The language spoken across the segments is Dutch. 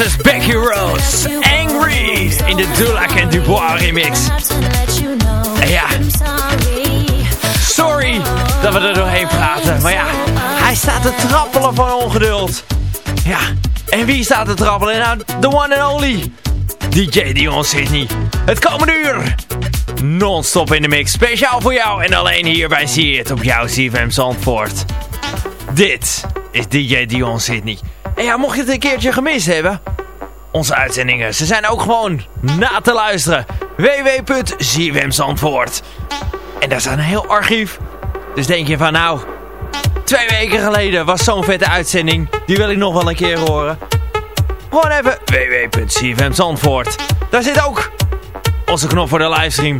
Versus Becky Rose. Angry in de Dulac en Dubois remix. En ja, sorry dat we er doorheen praten. Maar ja, hij staat te trappelen van ongeduld. Ja, en wie staat te trappelen? Nou, the one and only. DJ Dion Sydney. Het komende uur. Non-stop in de mix. Speciaal voor jou en alleen hier bij See It op jouw CFM Zandvoort. Dit is DJ Dion Sydney. En ja, mocht je het een keertje gemist hebben... Onze uitzendingen, ze zijn ook gewoon na te luisteren. www.zwmzandvoort. En daar staat een heel archief. Dus denk je van nou... Twee weken geleden was zo'n vette uitzending. Die wil ik nog wel een keer horen. Gewoon even www.cfmzandvoort. Daar zit ook onze knop voor de livestream.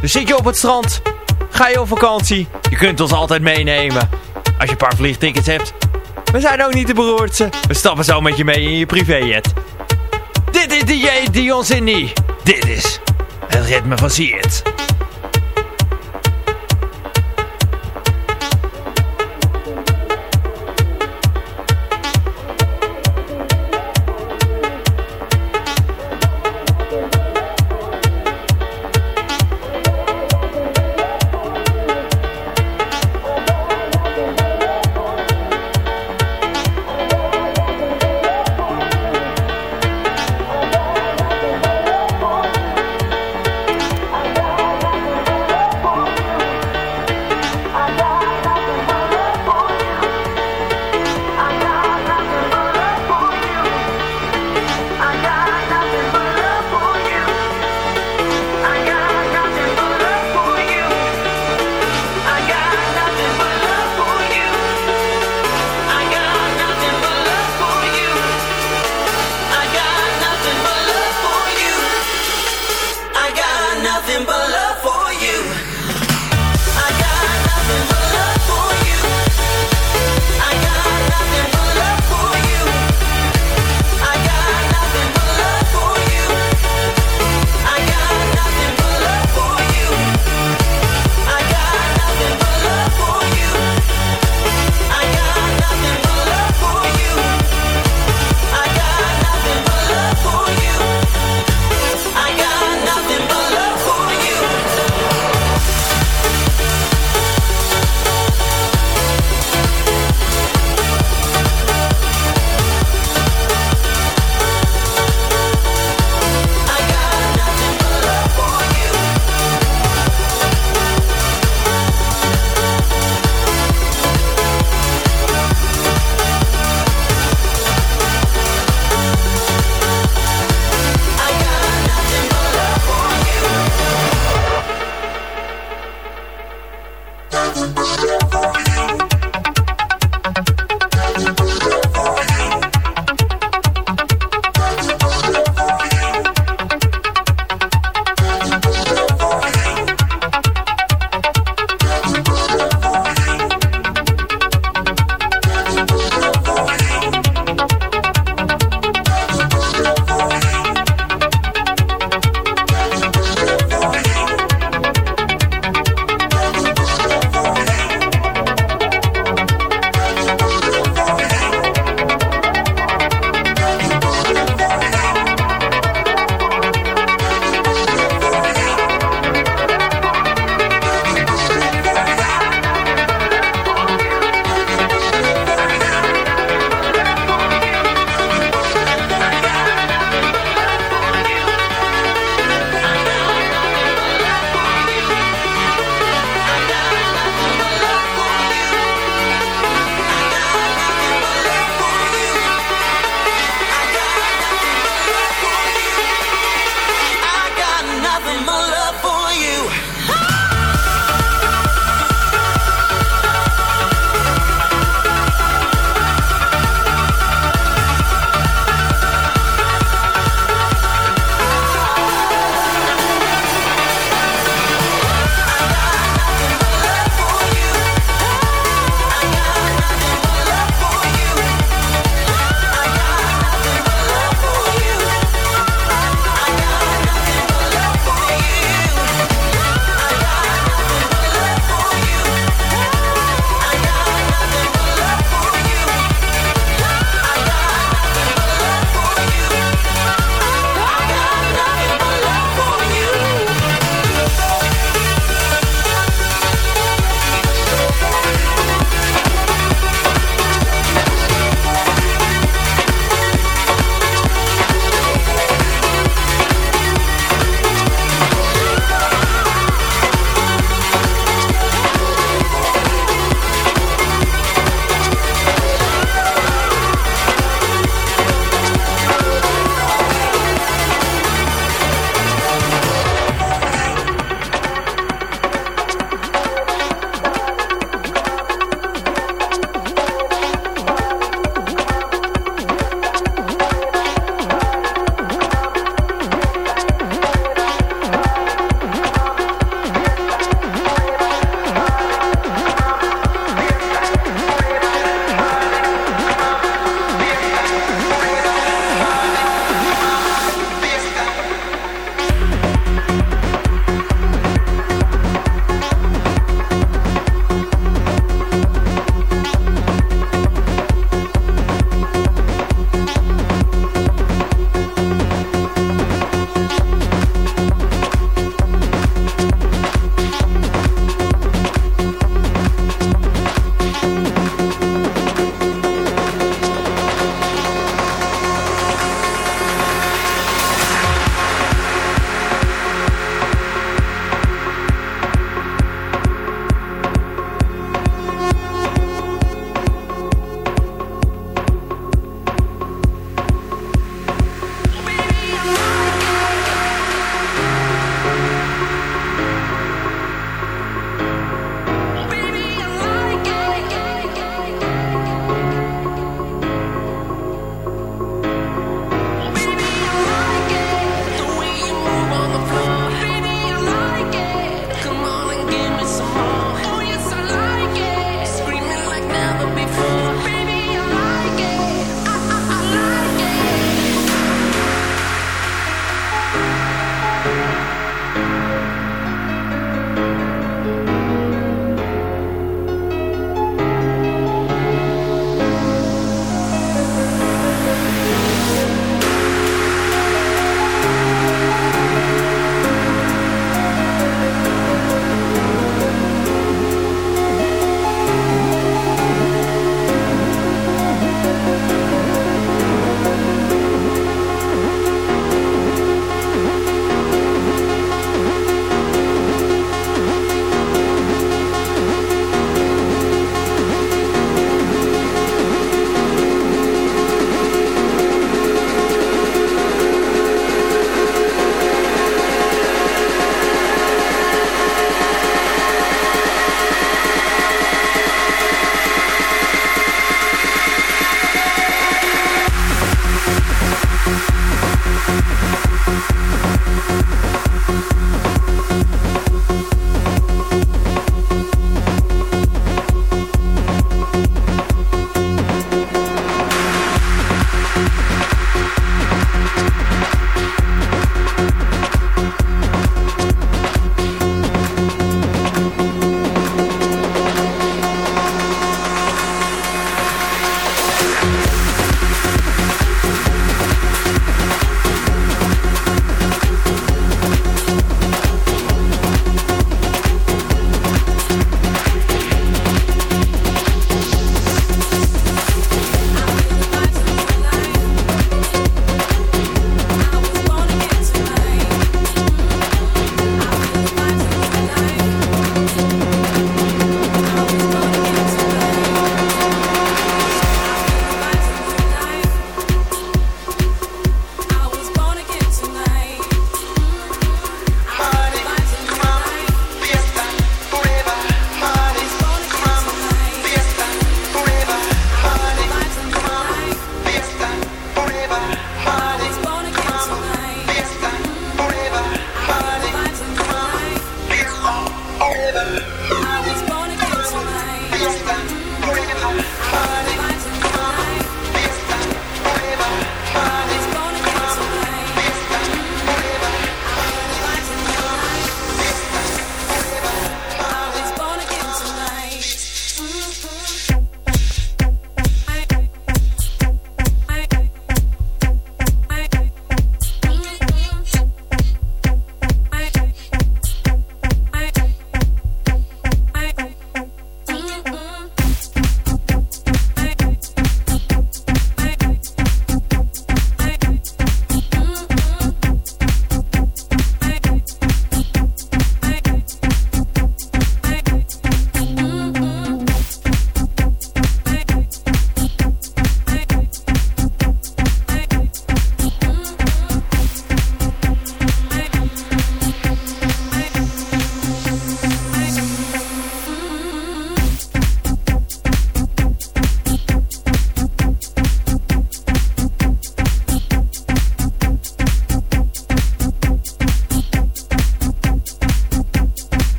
Dus zit je op het strand, ga je op vakantie, je kunt ons altijd meenemen. Als je een paar vliegtickets hebt. We zijn ook niet te beroerdste. We stappen zo met je mee in je privéjet. Dit is DJ Dion Sydney. Dit is het ritme van It.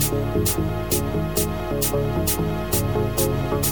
Thank you.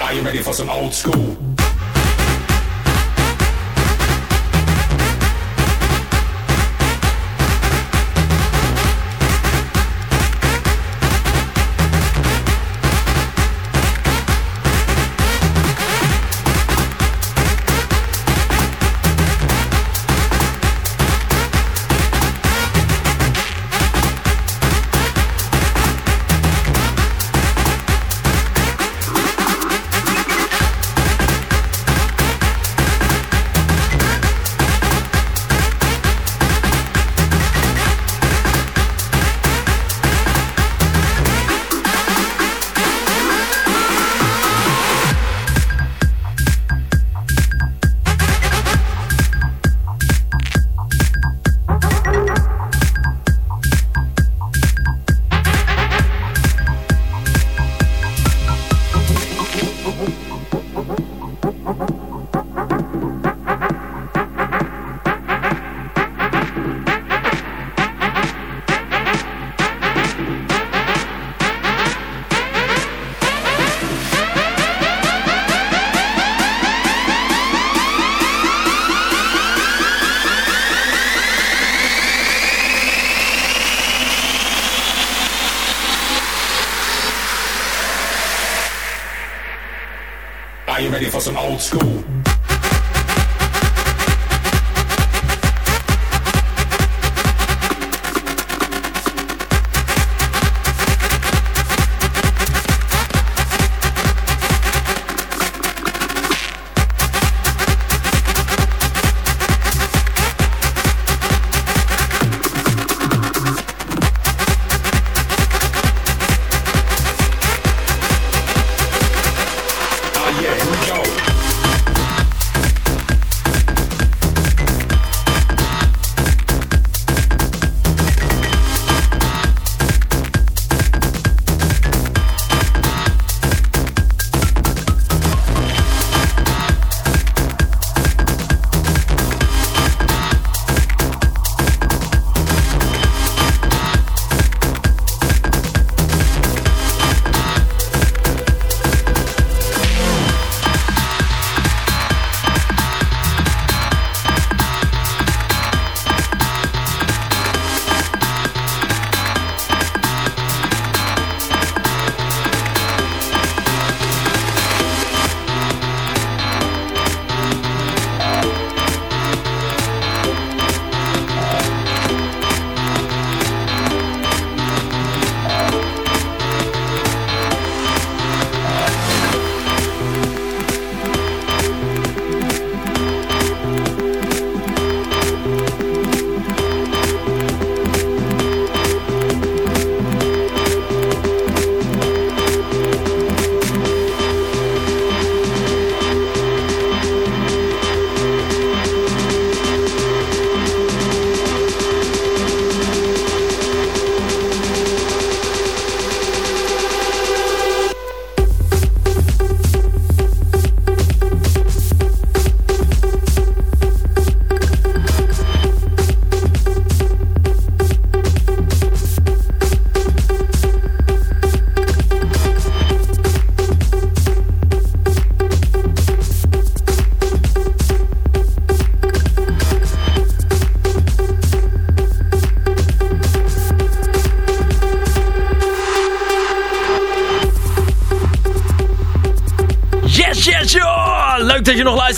Are you ready for some old school?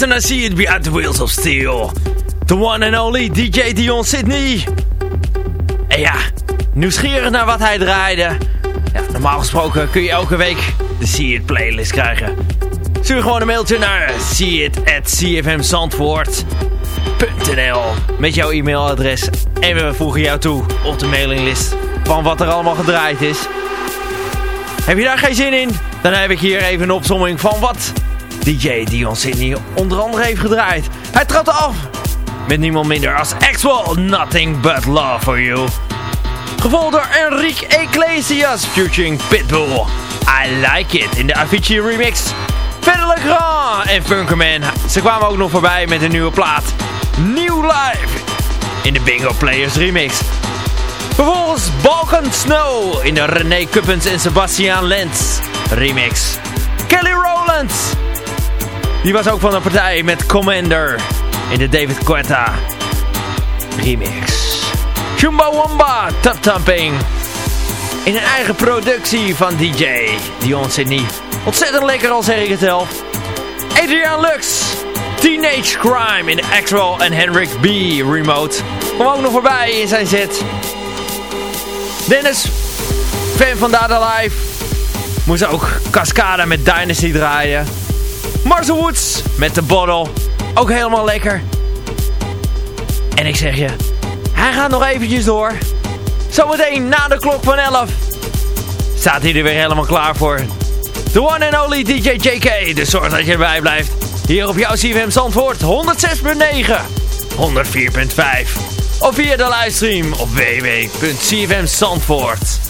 Nog luistert naar See It Behind the Wheels of Steel. The one and only DJ Dion Sydney. En ja, nieuwsgierig naar wat hij draaide. Ja, normaal gesproken kun je elke week de See It playlist krijgen. Stuur gewoon een mailtje naar seeit.cfmzandvoort.nl Met jouw e-mailadres. En we voegen jou toe op de mailinglist van wat er allemaal gedraaid is. Heb je daar geen zin in? Dan heb ik hier even een opzomming van wat DJ Dion Sydney onder andere heeft gedraaid. Hij trad af met niemand minder als Axwell Nothing But Love For You. Gevolgd door Enrique Iglesias featuring Pitbull. I Like It in de Avicii remix. Verder Legrand en Funkerman. Ze kwamen ook nog voorbij met een nieuwe plaat. New Life in de Bingo Players remix. Vervolgens Balkan Snow in de René Kuppens en Sebastian Lenz remix. Kelly Rowland. Die was ook van de partij met Commander in de David Guetta remix. Chumbawamba Tap Tamping in een eigen productie van DJ Dion Sydney. Ontzettend lekker al zeg ik het zelf. Adrian Lux. Teenage Crime in de Axwell en Henrik B. Remote. Kom ook nog voorbij in zijn set. Dennis, fan van Dada Live. Moest ook Cascada met Dynasty draaien. Marcel Woods met de bottle. Ook helemaal lekker. En ik zeg je, hij gaat nog eventjes door. Zometeen na de klok van 11 staat hij er weer helemaal klaar voor. The one and only DJ JK. Dus zorg dat je erbij blijft. Hier op jouw CFM Zandvoort 106.9, 104.5. Of via de livestream op www.cfmzandvoort.